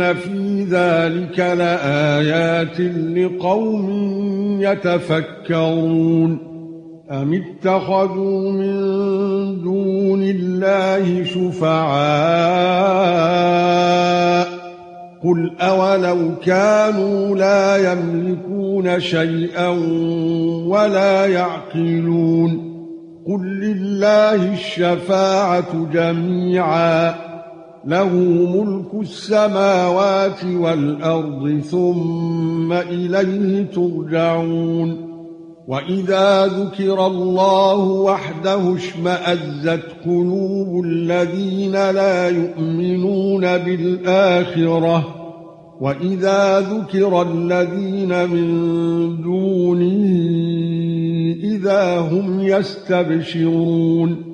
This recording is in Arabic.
ان في ذلك لآيات لقوم يتفكرون ام اتخذوا من دون الله شفعاء قل اولو كانوا لا يملكون شيئا ولا يعقلون قل لله الشفاعه جميعا له ملك السماوات والأرض ثم إليه ترجعون. وإذا ذكر الله وحده اشمئزت قلوب الذين لا يؤمنون بالآخرة. وإذا ذكر الذين من دونه إذا هم يستبشرون.